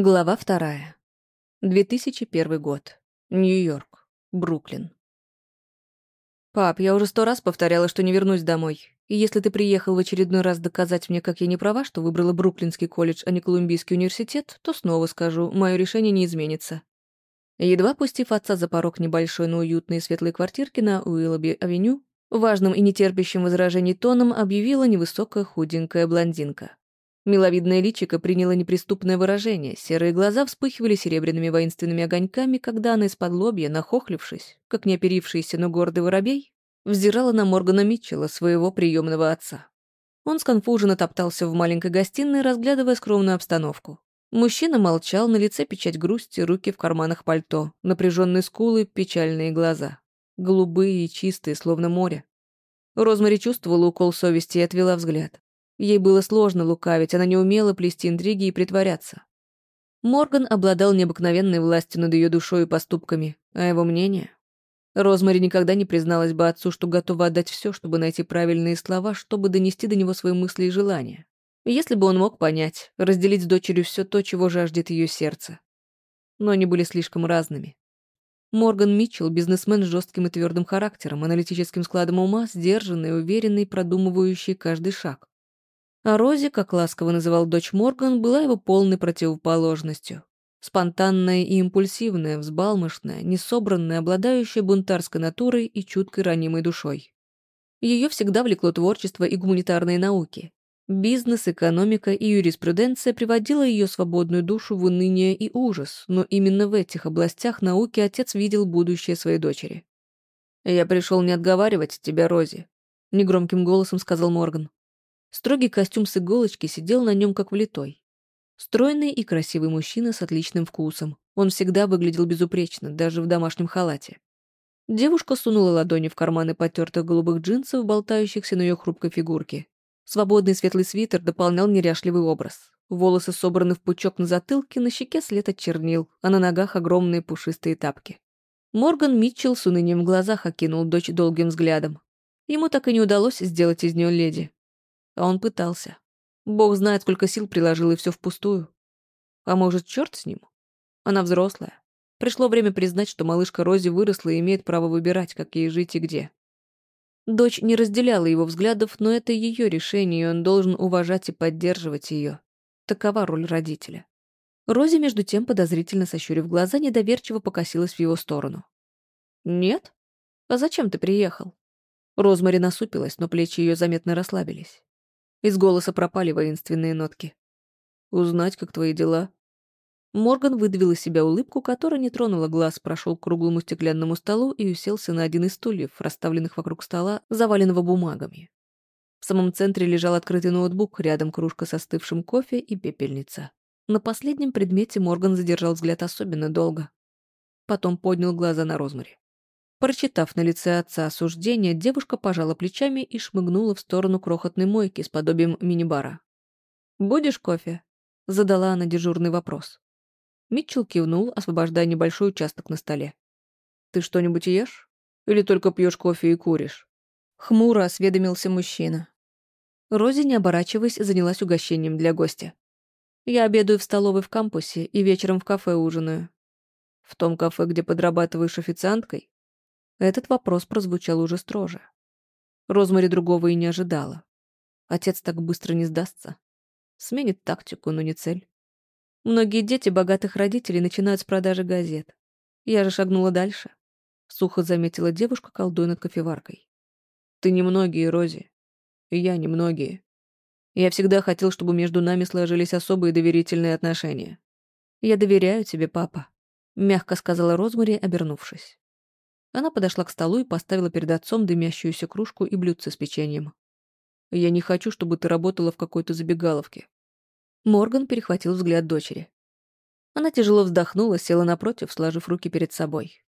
Глава вторая. 2001 год. Нью-Йорк. Бруклин. «Пап, я уже сто раз повторяла, что не вернусь домой. И если ты приехал в очередной раз доказать мне, как я не права, что выбрала Бруклинский колледж, а не Колумбийский университет, то снова скажу, мое решение не изменится». Едва пустив отца за порог небольшой, но уютной и светлой квартирки на Уиллоби-авеню, важным и нетерпящим возражений тоном объявила невысокая худенькая блондинка. Миловидное личико приняло неприступное выражение, серые глаза вспыхивали серебряными воинственными огоньками, когда она из-под лобья, нахохлившись, как не оперившийся, но гордый воробей, взирала на Моргана Митчелла, своего приемного отца. Он сконфуженно топтался в маленькой гостиной, разглядывая скромную обстановку. Мужчина молчал, на лице печать грусти, руки в карманах пальто, напряженные скулы, печальные глаза. Голубые и чистые, словно море. Розмари чувствовала укол совести и отвела взгляд. Ей было сложно лукавить, она не умела плести интриги и притворяться. Морган обладал необыкновенной властью над ее душой и поступками, а его мнение... Розмари никогда не призналась бы отцу, что готова отдать все, чтобы найти правильные слова, чтобы донести до него свои мысли и желания. Если бы он мог понять, разделить с дочерью все то, чего жаждет ее сердце. Но они были слишком разными. Морган Митчелл — бизнесмен с жестким и твердым характером, аналитическим складом ума, сдержанный, уверенный, продумывающий каждый шаг. А Рози, как ласково называл дочь Морган, была его полной противоположностью. Спонтанная и импульсивная, взбалмошная, несобранная, обладающая бунтарской натурой и чуткой ранимой душой. Ее всегда влекло творчество и гуманитарные науки. Бизнес, экономика и юриспруденция приводила ее свободную душу в уныние и ужас, но именно в этих областях науки отец видел будущее своей дочери. «Я пришел не отговаривать тебя, Рози», — негромким голосом сказал Морган. Строгий костюм с иголочки сидел на нем как влитой. Стройный и красивый мужчина с отличным вкусом. Он всегда выглядел безупречно, даже в домашнем халате. Девушка сунула ладони в карманы потертых голубых джинсов, болтающихся на ее хрупкой фигурке. Свободный светлый свитер дополнял неряшливый образ. Волосы собраны в пучок на затылке, на щеке след от чернил, а на ногах огромные пушистые тапки. Морган Митчелл с унынием в глазах окинул дочь долгим взглядом. Ему так и не удалось сделать из нее леди. А он пытался. Бог знает, сколько сил приложил, и все впустую. А может, черт с ним? Она взрослая. Пришло время признать, что малышка Рози выросла и имеет право выбирать, как ей жить и где. Дочь не разделяла его взглядов, но это ее решение, и он должен уважать и поддерживать ее. Такова роль родителя. Рози, между тем, подозрительно сощурив глаза, недоверчиво покосилась в его сторону. «Нет? А зачем ты приехал?» Розмари насупилась, но плечи ее заметно расслабились. Из голоса пропали воинственные нотки. «Узнать, как твои дела?» Морган выдавил из себя улыбку, которая не тронула глаз, прошел к круглому стеклянному столу и уселся на один из стульев, расставленных вокруг стола, заваленного бумагами. В самом центре лежал открытый ноутбук, рядом кружка со остывшим кофе и пепельница. На последнем предмете Морган задержал взгляд особенно долго. Потом поднял глаза на Розмари. Прочитав на лице отца осуждение, девушка пожала плечами и шмыгнула в сторону крохотной мойки с подобием мини-бара. «Будешь кофе?» — задала она дежурный вопрос. Митчелл кивнул, освобождая небольшой участок на столе. «Ты что-нибудь ешь? Или только пьешь кофе и куришь?» Хмуро осведомился мужчина. Рози, не оборачиваясь, занялась угощением для гостя. «Я обедаю в столовой в кампусе и вечером в кафе ужинаю. В том кафе, где подрабатываешь официанткой?» Этот вопрос прозвучал уже строже. Розмари другого и не ожидала. Отец так быстро не сдастся. Сменит тактику, но не цель. Многие дети богатых родителей начинают с продажи газет. Я же шагнула дальше. Сухо заметила девушка, колдуя над кофеваркой. Ты немногие, Рози. И я немногие. Я всегда хотел, чтобы между нами сложились особые доверительные отношения. Я доверяю тебе, папа, мягко сказала Розмари, обернувшись. Она подошла к столу и поставила перед отцом дымящуюся кружку и блюдце с печеньем. «Я не хочу, чтобы ты работала в какой-то забегаловке». Морган перехватил взгляд дочери. Она тяжело вздохнула, села напротив, сложив руки перед собой.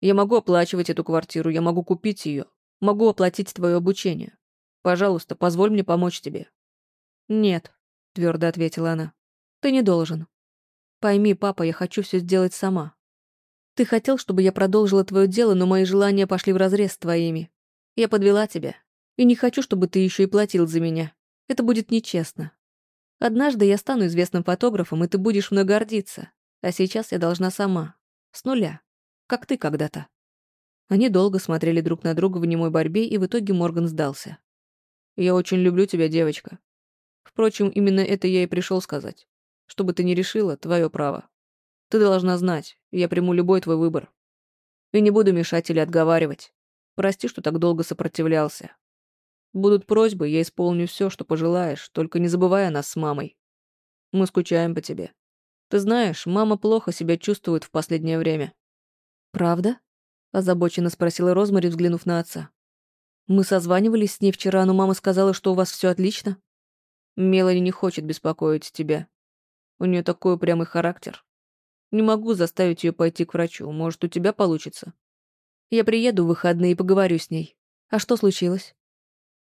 «Я могу оплачивать эту квартиру, я могу купить ее, могу оплатить твое обучение. Пожалуйста, позволь мне помочь тебе». «Нет», — твердо ответила она. «Ты не должен. Пойми, папа, я хочу все сделать сама. Ты хотел, чтобы я продолжила твое дело, но мои желания пошли вразрез с твоими. Я подвела тебя. И не хочу, чтобы ты еще и платил за меня. Это будет нечестно. Однажды я стану известным фотографом, и ты будешь мной гордиться. А сейчас я должна сама. С нуля. Как ты когда-то». Они долго смотрели друг на друга в немой борьбе, и в итоге Морган сдался. «Я очень люблю тебя, девочка. Впрочем, именно это я и пришел сказать. Что бы ты ни решила, твое право. Ты должна знать, я приму любой твой выбор. И не буду мешать или отговаривать. Прости, что так долго сопротивлялся. Будут просьбы, я исполню все, что пожелаешь, только не забывай о нас с мамой. Мы скучаем по тебе. Ты знаешь, мама плохо себя чувствует в последнее время. Правда? Озабоченно спросила Розмари, взглянув на отца. Мы созванивались с ней вчера, но мама сказала, что у вас все отлично. Мелани не хочет беспокоить тебя. У нее такой упрямый характер. Не могу заставить ее пойти к врачу. Может, у тебя получится. Я приеду в выходные и поговорю с ней. А что случилось?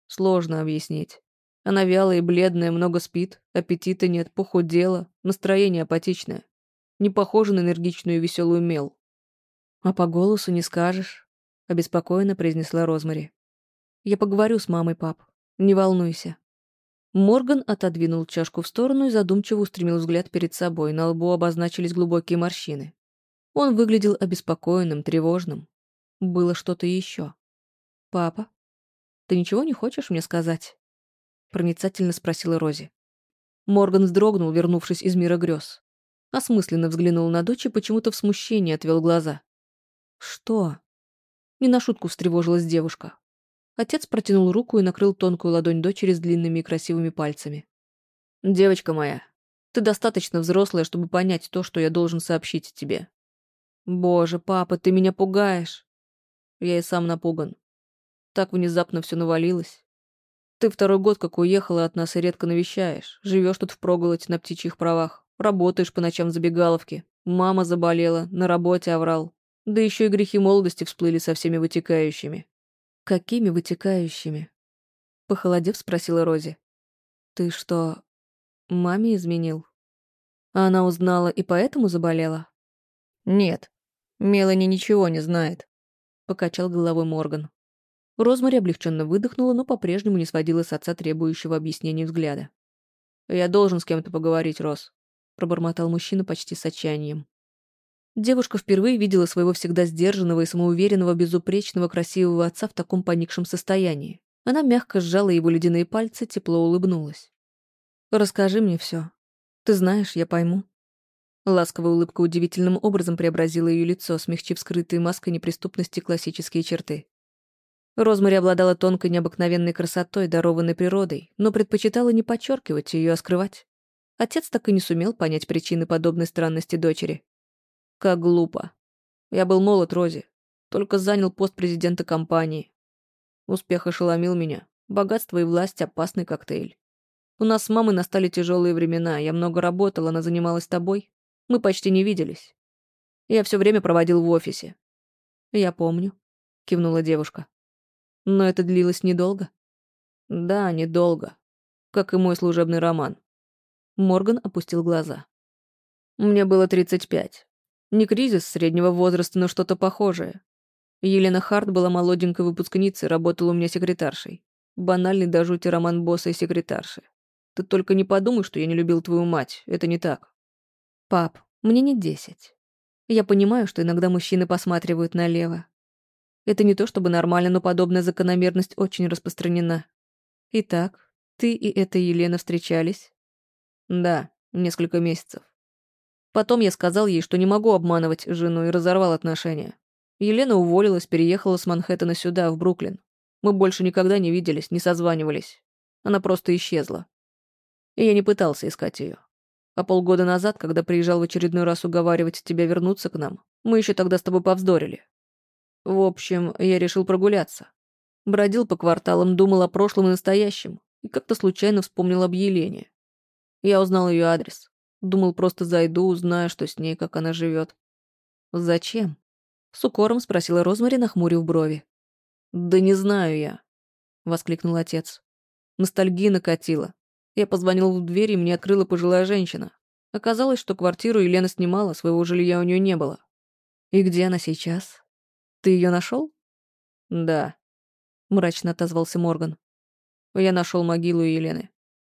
Сложно объяснить. Она вялая и бледная, много спит, аппетита нет, похудела, настроение апатичное. Не похожа на энергичную и веселую Мел. «А по голосу не скажешь», — обеспокоенно произнесла Розмари. «Я поговорю с мамой, пап. Не волнуйся». Морган отодвинул чашку в сторону и задумчиво устремил взгляд перед собой. На лбу обозначились глубокие морщины. Он выглядел обеспокоенным, тревожным. Было что-то еще. «Папа, ты ничего не хочешь мне сказать?» Проницательно спросила Рози. Морган вздрогнул, вернувшись из мира грез. Осмысленно взглянул на дочь и почему-то в смущении отвел глаза. «Что?» Не на шутку встревожилась девушка. Отец протянул руку и накрыл тонкую ладонь дочери с длинными и красивыми пальцами. «Девочка моя, ты достаточно взрослая, чтобы понять то, что я должен сообщить тебе. Боже, папа, ты меня пугаешь. Я и сам напуган. Так внезапно все навалилось. Ты второй год как уехала от нас и редко навещаешь. Живешь тут впроголодь на птичьих правах. Работаешь по ночам в забегаловке. Мама заболела, на работе оврал. Да еще и грехи молодости всплыли со всеми вытекающими. «Какими вытекающими?» Похолодев, спросила Рози. «Ты что, маме изменил?» Она узнала и поэтому заболела? «Нет, Мелани ничего не знает», — покачал головой Морган. Розмари облегченно выдохнула, но по-прежнему не сводила с отца требующего объяснений взгляда. «Я должен с кем-то поговорить, Рос», — пробормотал мужчина почти с отчаянием. Девушка впервые видела своего всегда сдержанного и самоуверенного, безупречного, красивого отца в таком поникшем состоянии. Она мягко сжала его ледяные пальцы, тепло улыбнулась. «Расскажи мне все. Ты знаешь, я пойму». Ласковая улыбка удивительным образом преобразила ее лицо, смягчив скрытые маской неприступности классические черты. Розмари обладала тонкой необыкновенной красотой, дарованной природой, но предпочитала не подчеркивать ее, а скрывать. Отец так и не сумел понять причины подобной странности дочери. Как глупо. Я был молод, Рози. Только занял пост президента компании. Успех ошеломил меня. Богатство и власть — опасный коктейль. У нас с мамой настали тяжелые времена. Я много работала, она занималась тобой. Мы почти не виделись. Я все время проводил в офисе. Я помню, кивнула девушка. Но это длилось недолго. Да, недолго. Как и мой служебный роман. Морган опустил глаза. Мне было 35. Не кризис среднего возраста, но что-то похожее. Елена Харт была молоденькой выпускницей, работала у меня секретаршей. Банальный до жути роман босса и секретарши. Ты только не подумай, что я не любил твою мать. Это не так. Пап, мне не десять. Я понимаю, что иногда мужчины посматривают налево. Это не то чтобы нормально, но подобная закономерность очень распространена. Итак, ты и эта Елена встречались? Да, несколько месяцев. Потом я сказал ей, что не могу обманывать жену и разорвал отношения. Елена уволилась, переехала с Манхэттена сюда, в Бруклин. Мы больше никогда не виделись, не созванивались. Она просто исчезла. И я не пытался искать ее. А полгода назад, когда приезжал в очередной раз уговаривать тебя вернуться к нам, мы еще тогда с тобой повздорили. В общем, я решил прогуляться. Бродил по кварталам, думал о прошлом и настоящем, и как-то случайно вспомнил об Елене. Я узнал ее адрес. Думал, просто зайду, узнаю, что с ней, как она живет. «Зачем?» — с укором спросила Розмари, нахмурив брови. «Да не знаю я», — воскликнул отец. Ностальгия накатила. Я позвонил в дверь, и мне открыла пожилая женщина. Оказалось, что квартиру Елена снимала, своего жилья у нее не было. «И где она сейчас? Ты ее нашел? «Да», — мрачно отозвался Морган. «Я нашел могилу Елены.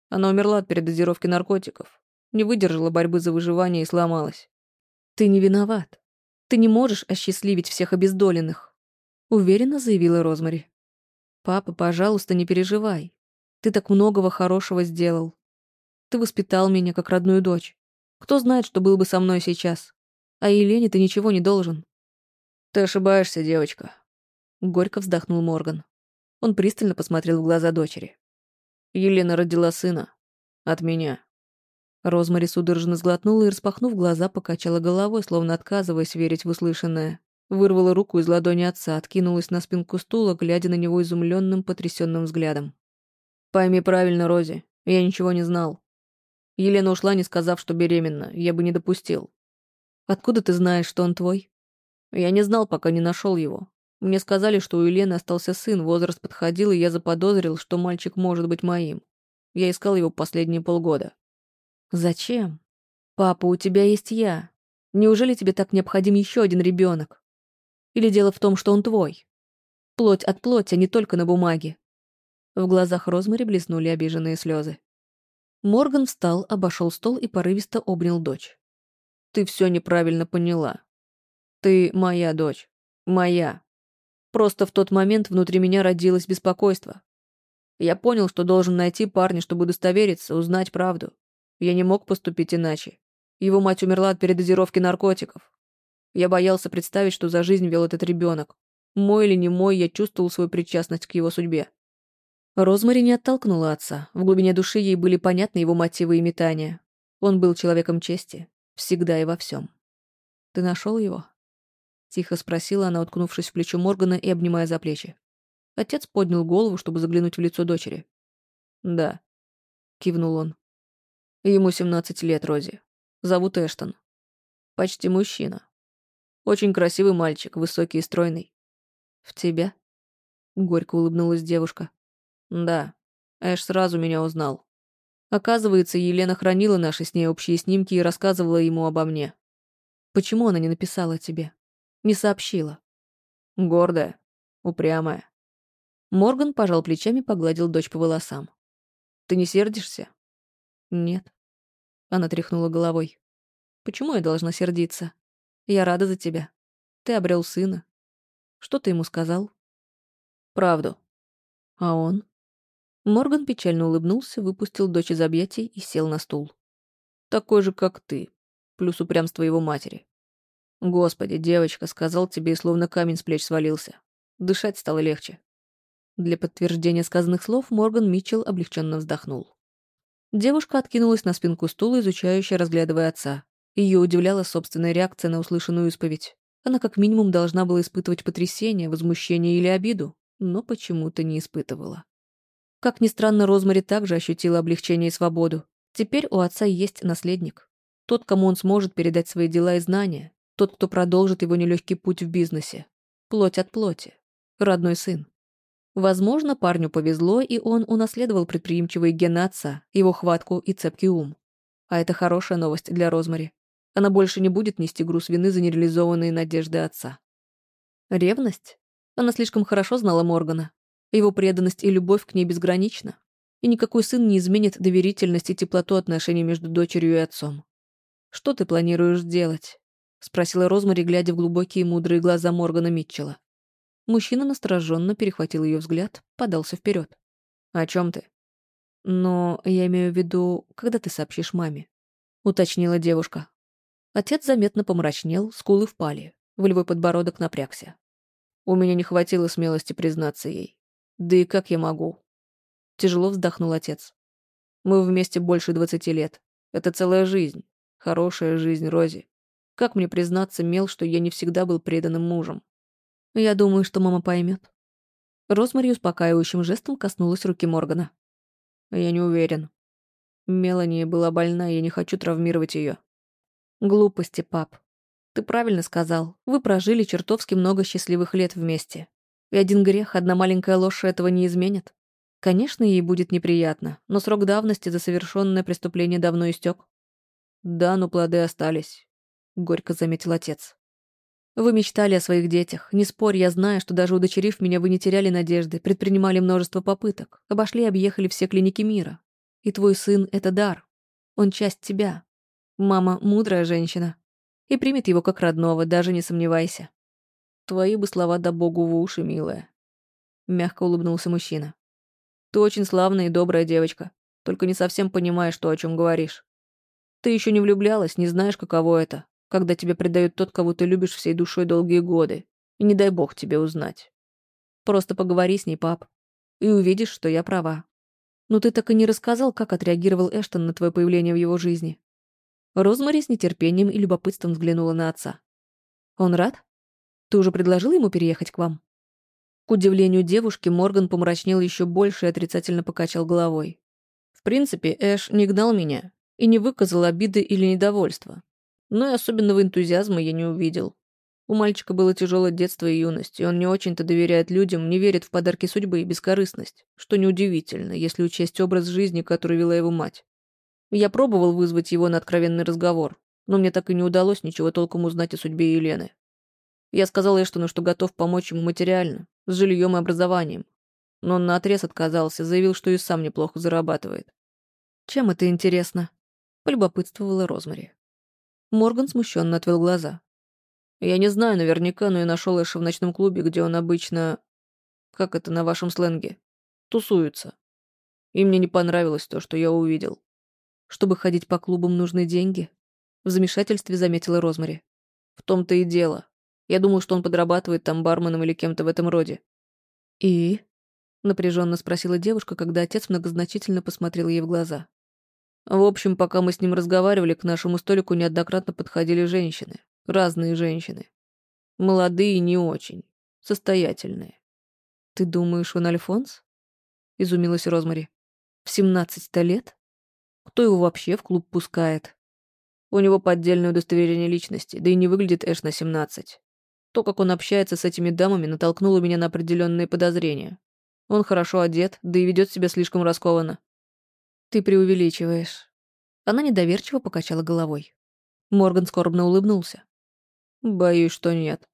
Она умерла от передозировки наркотиков. Не выдержала борьбы за выживание и сломалась. Ты не виноват. Ты не можешь осчастливить всех обездоленных. Уверенно заявила Розмари. Папа, пожалуйста, не переживай. Ты так многого хорошего сделал. Ты воспитал меня как родную дочь. Кто знает, что был бы со мной сейчас. А Елене ты ничего не должен. Ты ошибаешься, девочка. Горько вздохнул Морган. Он пристально посмотрел в глаза дочери. Елена родила сына. От меня. Розмари судорожно сглотнула и, распахнув глаза, покачала головой, словно отказываясь верить в услышанное. Вырвала руку из ладони отца, откинулась на спинку стула, глядя на него изумленным, потрясенным взглядом. «Пойми правильно, Рози, я ничего не знал. Елена ушла, не сказав, что беременна. Я бы не допустил. Откуда ты знаешь, что он твой? Я не знал, пока не нашел его. Мне сказали, что у Елены остался сын, возраст подходил, и я заподозрил, что мальчик может быть моим. Я искал его последние полгода. Зачем? Папа, у тебя есть я. Неужели тебе так необходим еще один ребенок? Или дело в том, что он твой? Плоть от плоти, а не только на бумаге. В глазах Розмари блеснули обиженные слезы. Морган встал, обошел стол и порывисто обнял дочь. «Ты все неправильно поняла. Ты моя дочь. Моя. Просто в тот момент внутри меня родилось беспокойство. Я понял, что должен найти парня, чтобы удостовериться, узнать правду. Я не мог поступить иначе. Его мать умерла от передозировки наркотиков. Я боялся представить, что за жизнь вел этот ребенок. Мой или не мой, я чувствовал свою причастность к его судьбе. Розмари не оттолкнула отца. В глубине души ей были понятны его мотивы и метания. Он был человеком чести. Всегда и во всем. «Ты нашел его?» Тихо спросила она, уткнувшись в плечо Моргана и обнимая за плечи. Отец поднял голову, чтобы заглянуть в лицо дочери. «Да», — кивнул он. «Ему 17 лет, Рози. Зовут Эштон. Почти мужчина. Очень красивый мальчик, высокий и стройный. В тебя?» Горько улыбнулась девушка. Да, Эш сразу меня узнал. Оказывается, Елена хранила наши с ней общие снимки и рассказывала ему обо мне. Почему она не написала тебе? Не сообщила? Гордая, упрямая. Морган пожал плечами, погладил дочь по волосам. Ты не сердишься? Нет. Она тряхнула головой. Почему я должна сердиться? Я рада за тебя. Ты обрел сына. Что ты ему сказал? Правду. А он? Морган печально улыбнулся, выпустил дочь из объятий и сел на стул. «Такой же, как ты. Плюс упрямство его матери. Господи, девочка, сказал тебе, и словно камень с плеч свалился. Дышать стало легче». Для подтверждения сказанных слов Морган Митчелл облегченно вздохнул. Девушка откинулась на спинку стула, изучающая, разглядывая отца. Ее удивляла собственная реакция на услышанную исповедь. Она как минимум должна была испытывать потрясение, возмущение или обиду, но почему-то не испытывала. Как ни странно, Розмари также ощутила облегчение и свободу. Теперь у отца есть наследник. Тот, кому он сможет передать свои дела и знания. Тот, кто продолжит его нелегкий путь в бизнесе. Плоть от плоти. Родной сын. Возможно, парню повезло, и он унаследовал предприимчивые гены отца, его хватку и цепкий ум. А это хорошая новость для Розмари. Она больше не будет нести груз вины за нереализованные надежды отца. Ревность? Она слишком хорошо знала Моргана. Его преданность и любовь к ней безгранична. И никакой сын не изменит доверительность и теплоту отношений между дочерью и отцом. «Что ты планируешь делать?» — спросила Розмари, глядя в глубокие мудрые глаза Моргана Митчелла. Мужчина настороженно перехватил ее взгляд, подался вперед. «О чем ты?» «Но я имею в виду, когда ты сообщишь маме», — уточнила девушка. Отец заметно помрачнел, скулы впали, волевой подбородок напрягся. У меня не хватило смелости признаться ей. Да и как я могу? Тяжело вздохнул отец. Мы вместе больше двадцати лет. Это целая жизнь. Хорошая жизнь, Рози. Как мне признаться, Мел, что я не всегда был преданным мужем? Я думаю, что мама поймет. Розмари успокаивающим жестом коснулась руки Моргана. Я не уверен. Мелани была больна, я не хочу травмировать ее. Глупости, пап. Ты правильно сказал. Вы прожили чертовски много счастливых лет вместе. И один грех, одна маленькая ложь этого не изменит. Конечно, ей будет неприятно, но срок давности за совершенное преступление давно истек. Да, но плоды остались, — горько заметил отец. Вы мечтали о своих детях. Не спорь, я знаю, что даже удочерив меня, вы не теряли надежды, предпринимали множество попыток, обошли и объехали все клиники мира. И твой сын — это дар. Он часть тебя. Мама — мудрая женщина. И примет его как родного, даже не сомневайся. Твои бы слова да богу в уши, милая. Мягко улыбнулся мужчина. Ты очень славная и добрая девочка, только не совсем понимаешь то, о чем говоришь. Ты еще не влюблялась, не знаешь, каково это, когда тебя предает тот, кого ты любишь всей душой долгие годы, и не дай бог тебе узнать. Просто поговори с ней, пап, и увидишь, что я права. Но ты так и не рассказал, как отреагировал Эштон на твое появление в его жизни. Розмари с нетерпением и любопытством взглянула на отца. Он рад? Ты уже предложил ему переехать к вам? К удивлению девушки, Морган помрачнел еще больше и отрицательно покачал головой. В принципе, Эш не гнал меня и не выказал обиды или недовольства. Но и особенного энтузиазма я не увидел. У мальчика было тяжелое детство и юность, и он не очень-то доверяет людям, не верит в подарки судьбы и бескорыстность, что неудивительно, если учесть образ жизни, который вела его мать. Я пробовал вызвать его на откровенный разговор, но мне так и не удалось ничего толком узнать о судьбе Елены. Я сказал Эштону, что готов помочь ему материально, с жильем и образованием. Но он наотрез отказался, заявил, что и сам неплохо зарабатывает. «Чем это интересно?» — полюбопытствовала Розмари. Морган смущенно отвел глаза. Я не знаю наверняка, но я нашел Эша в ночном клубе, где он обычно... Как это на вашем сленге? Тусуется. И мне не понравилось то, что я увидел. Чтобы ходить по клубам, нужны деньги? В замешательстве заметила Розмари. В том-то и дело. Я думал, что он подрабатывает там барменом или кем-то в этом роде. И? Напряженно спросила девушка, когда отец многозначительно посмотрел ей в глаза. В общем, пока мы с ним разговаривали, к нашему столику неоднократно подходили женщины. Разные женщины. Молодые не очень. Состоятельные. «Ты думаешь, он Альфонс?» — изумилась Розмари. «В семнадцать-то лет? Кто его вообще в клуб пускает?» «У него поддельное удостоверение личности, да и не выглядит Эш на семнадцать. То, как он общается с этими дамами, натолкнуло меня на определенные подозрения. Он хорошо одет, да и ведет себя слишком раскованно». «Ты преувеличиваешь». Она недоверчиво покачала головой. Морган скорбно улыбнулся. Боюсь, что нет.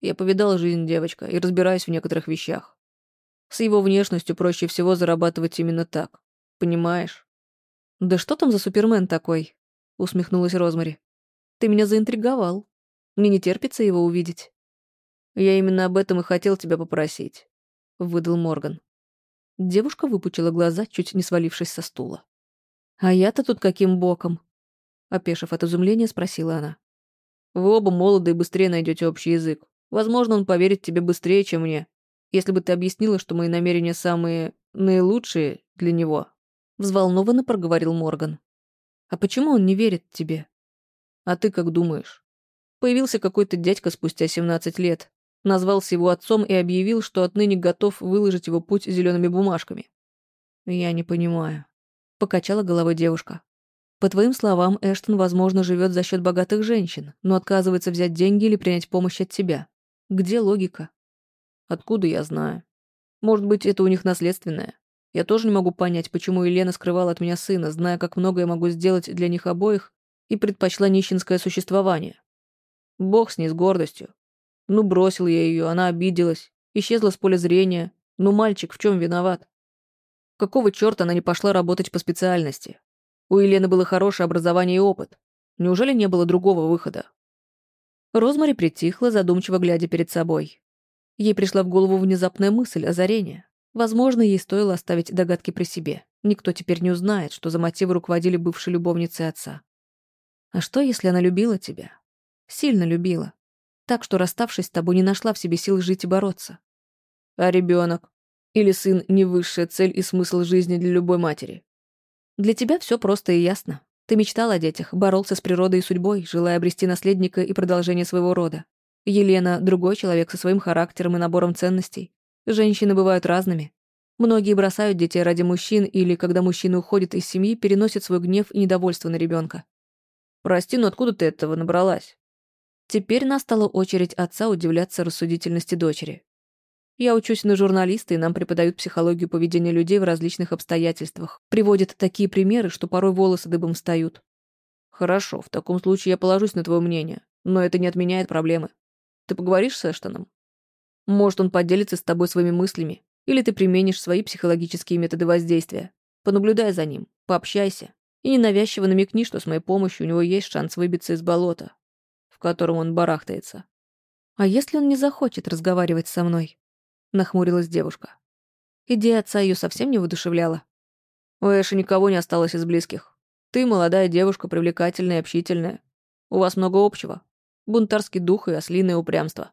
Я повидал жизнь девочка и разбираюсь в некоторых вещах. С его внешностью проще всего зарабатывать именно так. Понимаешь? Да что там за супермен такой? Усмехнулась Розмари. Ты меня заинтриговал. Мне не терпится его увидеть. Я именно об этом и хотел тебя попросить, выдал Морган. Девушка выпучила глаза, чуть не свалившись со стула. «А я-то тут каким боком?» Опешив от изумления, спросила она. Вы оба молоды и быстрее найдете общий язык. Возможно, он поверит тебе быстрее, чем мне. Если бы ты объяснила, что мои намерения самые... наилучшие для него. Взволнованно проговорил Морган. А почему он не верит тебе? А ты как думаешь? Появился какой-то дядька спустя 17 лет, назвался его отцом и объявил, что отныне готов выложить его путь зелеными бумажками. Я не понимаю. Покачала головой девушка. По твоим словам, Эштон, возможно, живет за счет богатых женщин, но отказывается взять деньги или принять помощь от тебя. Где логика? Откуда я знаю? Может быть, это у них наследственное? Я тоже не могу понять, почему Елена скрывала от меня сына, зная, как много я могу сделать для них обоих, и предпочла нищенское существование. Бог с ней, с гордостью. Ну, бросил я ее, она обиделась, исчезла с поля зрения. Ну, мальчик в чем виноват? Какого черта она не пошла работать по специальности? У Елены было хорошее образование и опыт. Неужели не было другого выхода? Розмари притихла, задумчиво глядя перед собой. Ей пришла в голову внезапная мысль, озарение. Возможно, ей стоило оставить догадки при себе. Никто теперь не узнает, что за мотивы руководили бывшей любовницей отца. А что, если она любила тебя? Сильно любила. Так что, расставшись с тобой, не нашла в себе сил жить и бороться. А ребенок? Или сын — не высшая цель и смысл жизни для любой матери? Для тебя все просто и ясно. Ты мечтал о детях, боролся с природой и судьбой, желая обрести наследника и продолжение своего рода. Елена — другой человек со своим характером и набором ценностей. Женщины бывают разными. Многие бросают детей ради мужчин или, когда мужчина уходит из семьи, переносят свой гнев и недовольство на ребенка. «Прости, но откуда ты этого набралась?» Теперь настала очередь отца удивляться рассудительности дочери. Я учусь на журналиста, и нам преподают психологию поведения людей в различных обстоятельствах. Приводят такие примеры, что порой волосы дыбом встают. Хорошо, в таком случае я положусь на твое мнение, но это не отменяет проблемы. Ты поговоришь с Эштоном? Может, он поделится с тобой своими мыслями, или ты применишь свои психологические методы воздействия. Понаблюдай за ним, пообщайся и ненавязчиво намекни, что с моей помощью у него есть шанс выбиться из болота, котором он барахтается. «А если он не захочет разговаривать со мной?» — нахмурилась девушка. Идея отца ее совсем не воодушевляла. У Эши никого не осталось из близких. Ты молодая девушка, привлекательная и общительная. У вас много общего. Бунтарский дух и ослиное упрямство.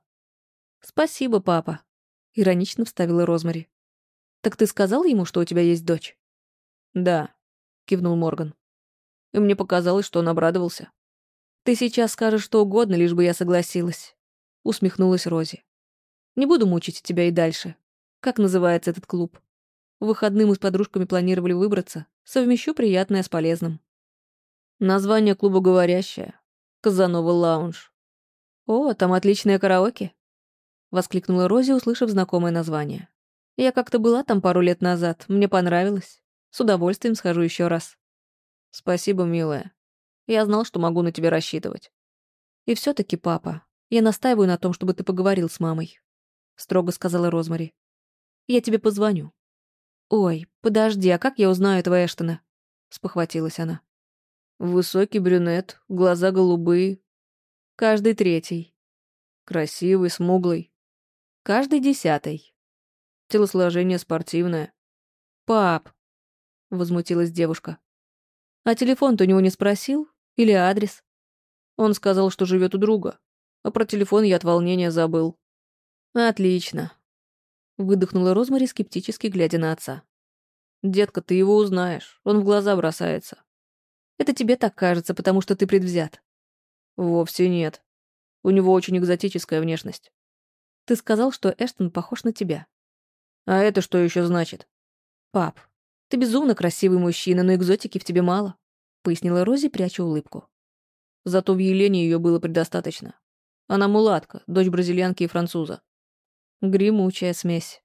«Спасибо, папа», — иронично вставила Розмари. «Так ты сказал ему, что у тебя есть дочь?» «Да», — кивнул Морган. И мне показалось, что он обрадовался. «Ты сейчас скажешь что угодно, лишь бы я согласилась», — усмехнулась Рози. «Не буду мучить тебя и дальше. Как называется этот клуб? В выходные мы с подружками планировали выбраться. Совмещу приятное с полезным». Название клуба говорящее. Казанова Лаунж. О, там отличное караоке. Воскликнула Рози, услышав знакомое название. Я как-то была там пару лет назад. Мне понравилось. С удовольствием схожу еще раз. Спасибо, милая. Я знал, что могу на тебя рассчитывать. И все таки папа, я настаиваю на том, чтобы ты поговорил с мамой. Строго сказала Розмари. Я тебе позвоню. Ой, подожди, а как я узнаю этого Эштона? Спохватилась она. Высокий брюнет, глаза голубые. Каждый третий. Красивый, смуглый. Каждый десятый. Телосложение спортивное. «Пап!» — возмутилась девушка. «А телефон-то у него не спросил? Или адрес?» Он сказал, что живет у друга. А про телефон я от волнения забыл. «Отлично!» — выдохнула Розмари, скептически глядя на отца. «Детка, ты его узнаешь. Он в глаза бросается. Это тебе так кажется, потому что ты предвзят. Вовсе нет. У него очень экзотическая внешность. Ты сказал, что Эштон похож на тебя. А это что еще значит? Пап, ты безумно красивый мужчина, но экзотики в тебе мало, пояснила Рози, пряча улыбку. Зато в Елене ее было предостаточно. Она мулатка, дочь бразильянки и француза. Гремучая смесь.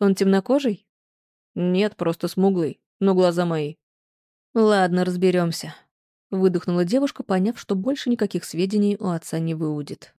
Он темнокожий? Нет, просто смуглый, но глаза мои. «Ладно, разберемся», — выдохнула девушка, поняв, что больше никаких сведений у отца не выудит.